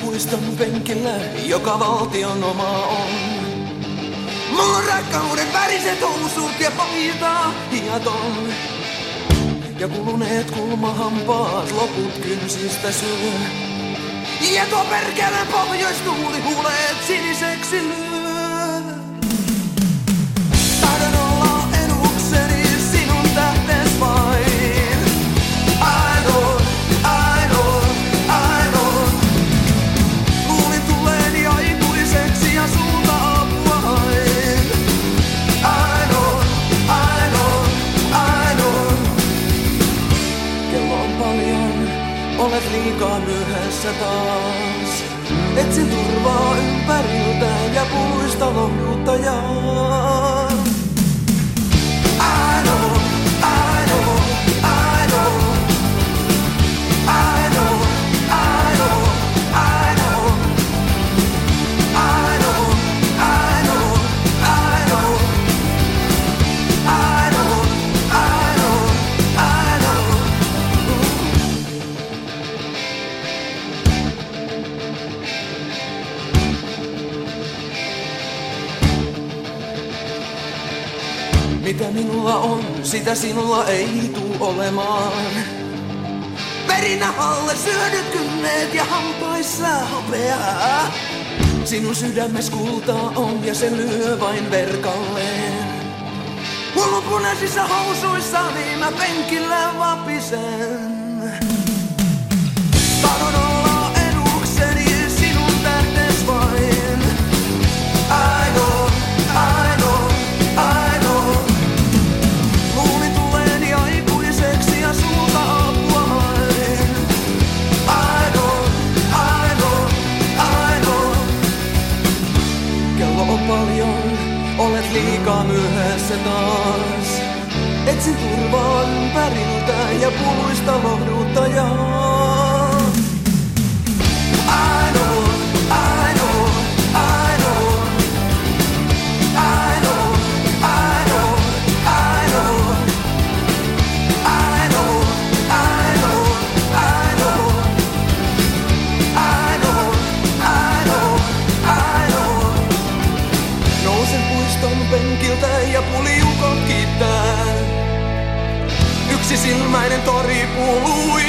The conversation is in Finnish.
puiston penkillä, joka valtion oma on. Mulla on rakkauden väriset housut ja paita hiaton. Ja kuluneet kulmahampaat loput kynsistä syö. Ja tuo perkeleen pohjoistuuli huuleet siniseksi lyö. Olet liikaa myöhässä taas. Etsin turvaa ympäriltä ja puista lohduttajaa. Mitä minulla on, sitä sinulla ei tuu olemaan. Perinähalle syödyt kynneet ja hampaissa hopeaa. Sinun sydämes kultaa on ja se lyö vain verkalleen. Mulla punaisissa housuissa niin mä penkillä vapisen. Liikaa myöhässä taas. Etsin turvaa ympäriltä ja puluista lohduttajaa. Ainoa, Yksi silmäinen tori silmään.